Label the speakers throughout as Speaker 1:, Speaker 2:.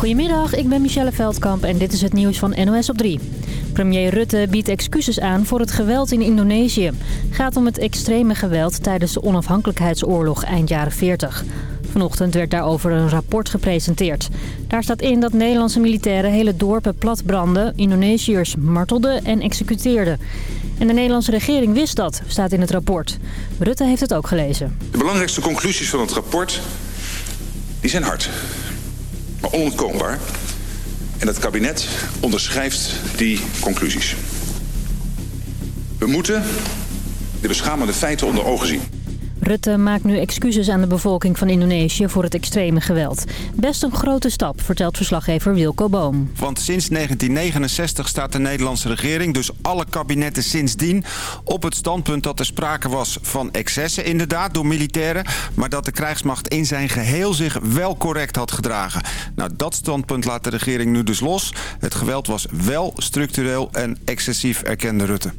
Speaker 1: Goedemiddag, ik ben Michelle Veldkamp en dit is het nieuws van NOS op 3. Premier Rutte biedt excuses aan voor het geweld in Indonesië. Het gaat om het extreme geweld tijdens de onafhankelijkheidsoorlog eind jaren 40. Vanochtend werd daarover een rapport gepresenteerd. Daar staat in dat Nederlandse militairen hele dorpen platbranden, Indonesiërs martelden en executeerden. En de Nederlandse regering wist dat, staat in het rapport. Rutte heeft het ook gelezen.
Speaker 2: De belangrijkste conclusies van het rapport die zijn hard, maar onontkoombaar. En het kabinet onderschrijft die conclusies. We moeten de beschamende feiten onder ogen zien.
Speaker 1: Rutte maakt nu excuses aan de bevolking van Indonesië voor het extreme geweld. Best een grote stap, vertelt verslaggever Wilco Boom.
Speaker 3: Want sinds 1969 staat de Nederlandse regering, dus alle kabinetten sindsdien... op het standpunt dat er sprake was van excessen inderdaad door militairen... maar dat de krijgsmacht in zijn geheel zich wel correct had gedragen. Nou, dat standpunt laat de regering nu dus los. Het geweld was wel structureel en excessief, erkende Rutte.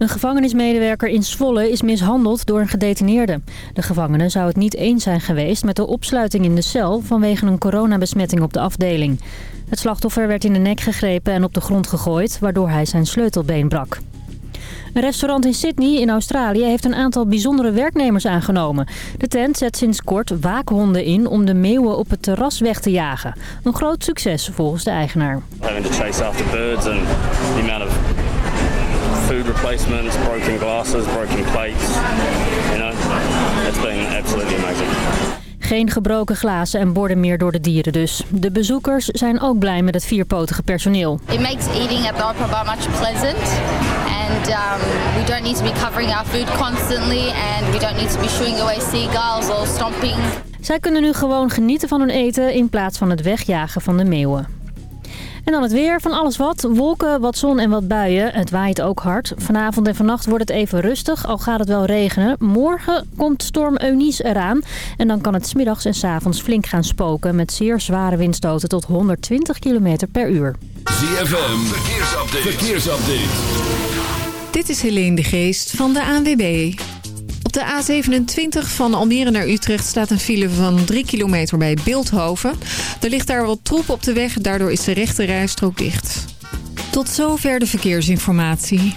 Speaker 1: Een gevangenismedewerker in Zwolle is mishandeld door een gedetineerde. De gevangene zou het niet eens zijn geweest met de opsluiting in de cel... vanwege een coronabesmetting op de afdeling. Het slachtoffer werd in de nek gegrepen en op de grond gegooid... waardoor hij zijn sleutelbeen brak. Een restaurant in Sydney in Australië heeft een aantal bijzondere werknemers aangenomen. De tent zet sinds kort waakhonden in om de meeuwen op het terras weg te jagen. Een groot succes volgens de eigenaar.
Speaker 4: Having to chase after birds and replacements, broken glasses, broken plates. You know, it's been absolutely amazing.
Speaker 1: Geen gebroken glazen en borden meer door de dieren dus. De bezoekers zijn ook blij met het vierpotige personeel.
Speaker 5: It makes eating at the opera bar much pleasant. And um, we don't need to be covering our food constantly. And we don't need to be shooing away seagulls or stomping.
Speaker 1: Zij kunnen nu gewoon genieten van hun eten in plaats van het wegjagen van de meeuwen. En dan het weer. Van alles wat. Wolken, wat zon en wat buien. Het waait ook hard. Vanavond en vannacht wordt het even rustig, al gaat het wel regenen. Morgen komt storm Eunice eraan. En dan kan het smiddags en s avonds flink gaan spoken... met zeer zware windstoten tot 120 km per uur.
Speaker 6: ZFM, verkeersupdate. verkeersupdate.
Speaker 7: Dit is Helene de Geest van de ANWB. Op de A27 van Almere naar Utrecht staat een file van 3 kilometer bij Beeldhoven. Er ligt daar wat troep op de weg, daardoor is de rechte rijstrook dicht. Tot zover de verkeersinformatie.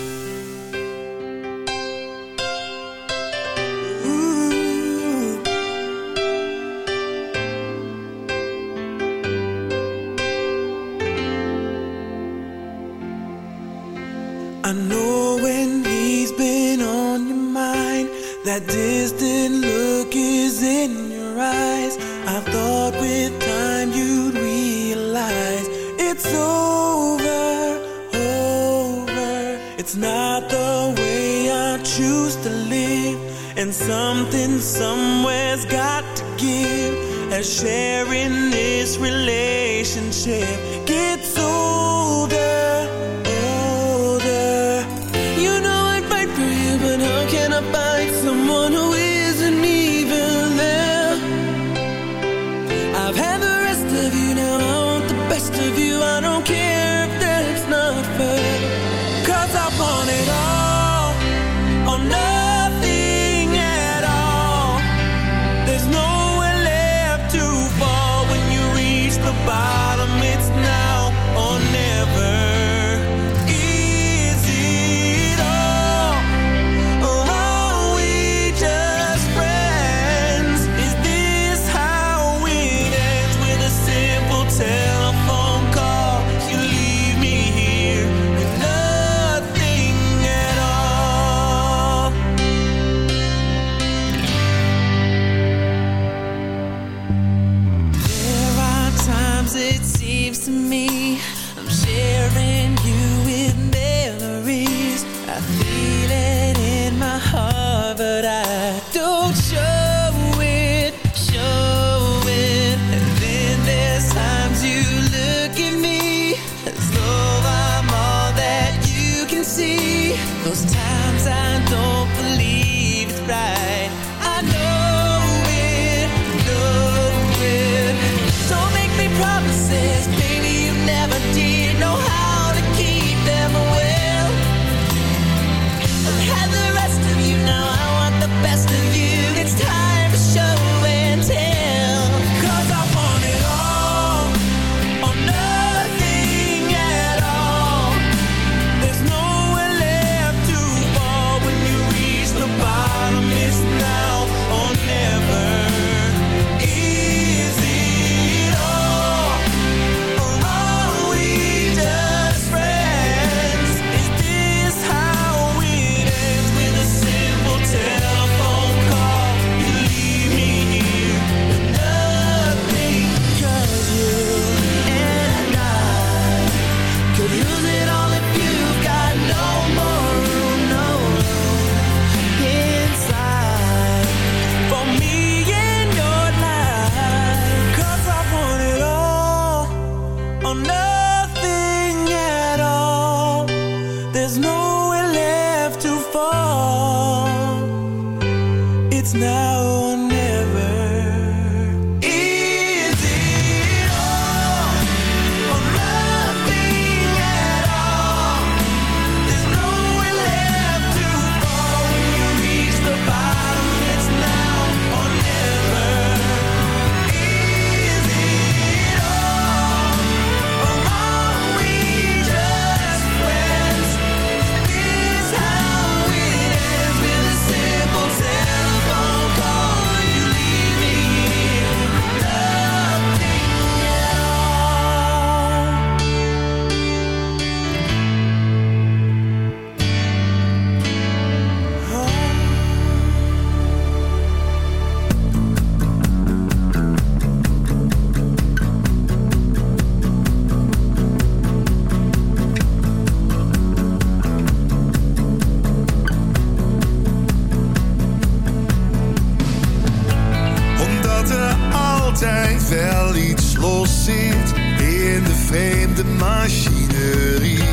Speaker 8: And something somewhere's got to give. As sharing this relationship gets older. in
Speaker 9: de vreemde machinerie.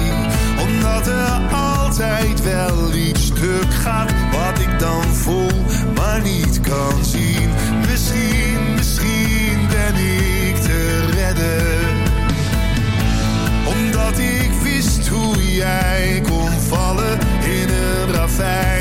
Speaker 9: Omdat er altijd wel iets stuk gaat wat ik dan voel, maar niet kan zien. Misschien, misschien ben ik te redden. Omdat ik wist hoe jij kon vallen in een ravijn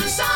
Speaker 10: sunshine.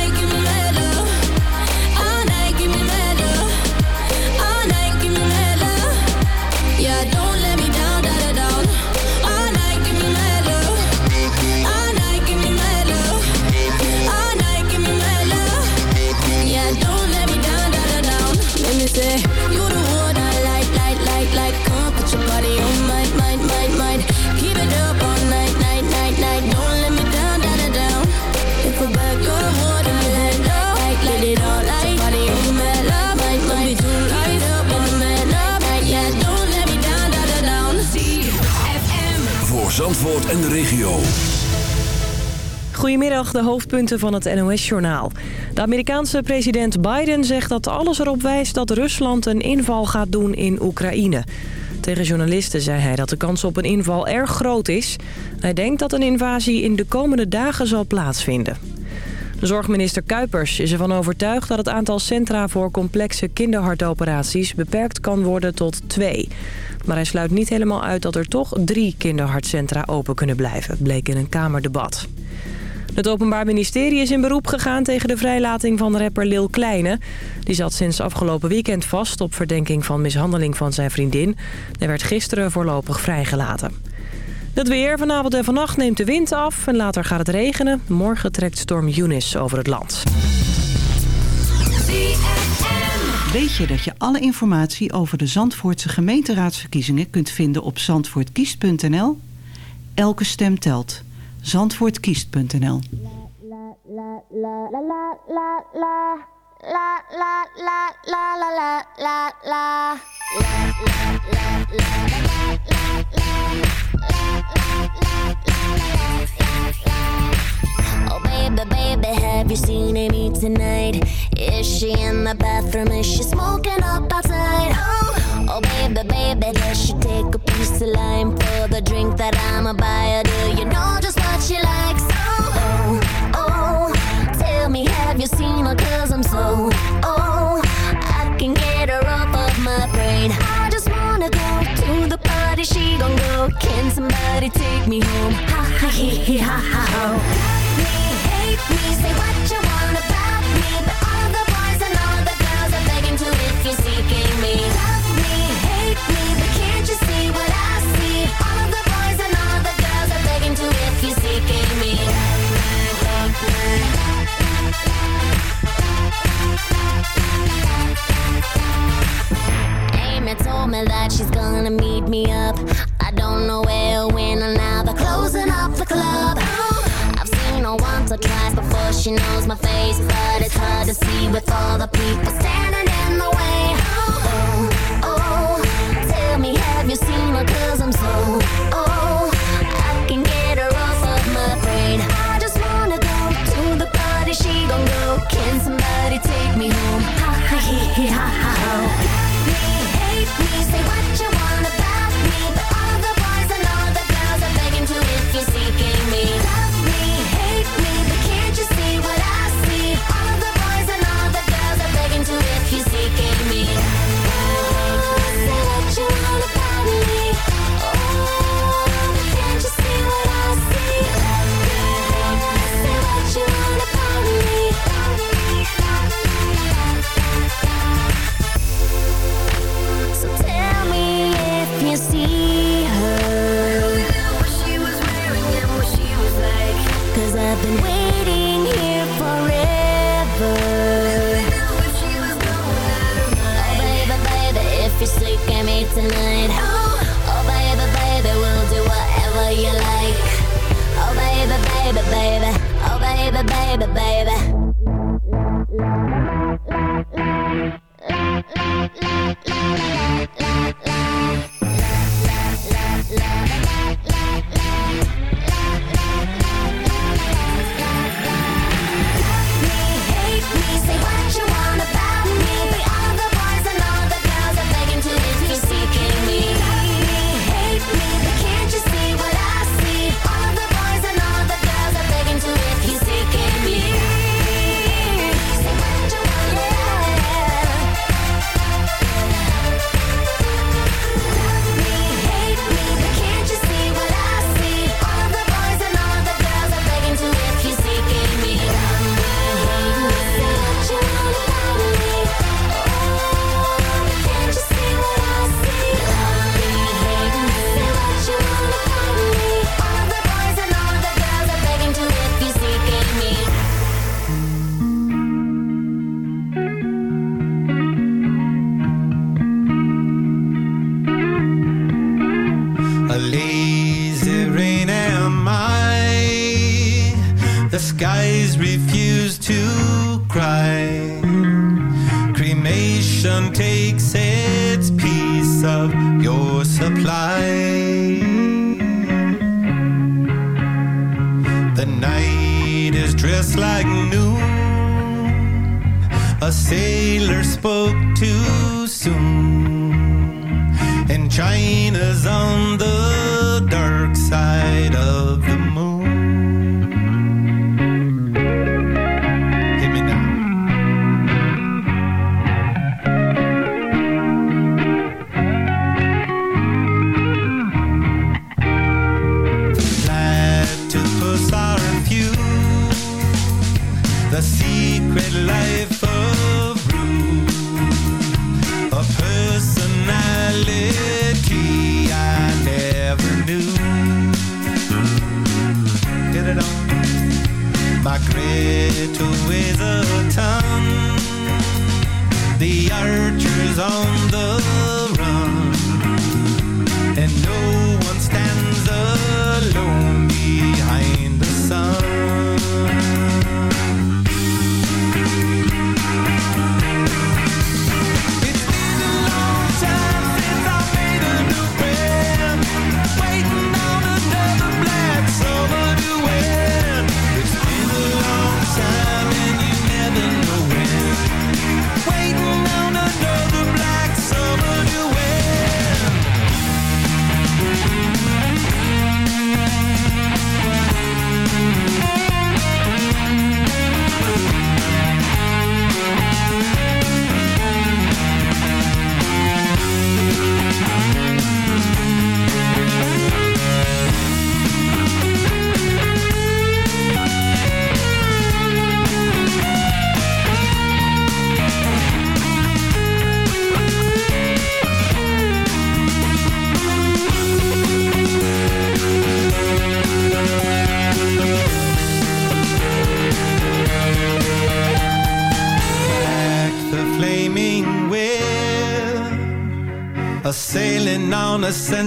Speaker 11: Goedemiddag, de hoofdpunten van het NOS-journaal. De Amerikaanse president Biden zegt dat alles erop wijst dat Rusland een inval gaat doen in Oekraïne. Tegen journalisten zei hij dat de kans op een inval erg groot is. Hij denkt dat een invasie in de komende dagen zal plaatsvinden. Zorgminister Kuipers is ervan overtuigd dat het aantal centra voor complexe kinderhartoperaties beperkt kan worden tot twee. Maar hij sluit niet helemaal uit dat er toch drie kinderhartcentra open kunnen blijven, bleek in een Kamerdebat. Het Openbaar Ministerie is in beroep gegaan tegen de vrijlating van rapper Lil Kleine. Die zat sinds afgelopen weekend vast op verdenking van mishandeling van zijn vriendin. Hij werd gisteren voorlopig vrijgelaten. Het weer vanavond en vannacht neemt de wind af en later gaat het regenen. Morgen trekt storm Eunice over het land.
Speaker 12: Weet je dat je alle informatie over de Zandvoortse gemeenteraadsverkiezingen kunt vinden op zandvoortkiest.nl? Elke stem telt. Zandvoortkiest.nl
Speaker 13: the bathroom? Is she smoking up outside? Oh, oh baby, baby, does she take a piece of lime for the drink that I'ma buy her? Do you know just what she likes? Oh, oh, tell me, have you seen her? Cause I'm so, oh, I can get her off of my brain. I just wanna go to the party, she gon' go. Can somebody take me home? Ha ha he he ha ha ho. Me up. I don't know where, when, or now they're closing up the club. I've seen her once or twice before she knows my face, but it's hard to see with all the people standing
Speaker 8: supply. The night is dressed like noon. A sailor spoke too soon. And China's on
Speaker 9: zone.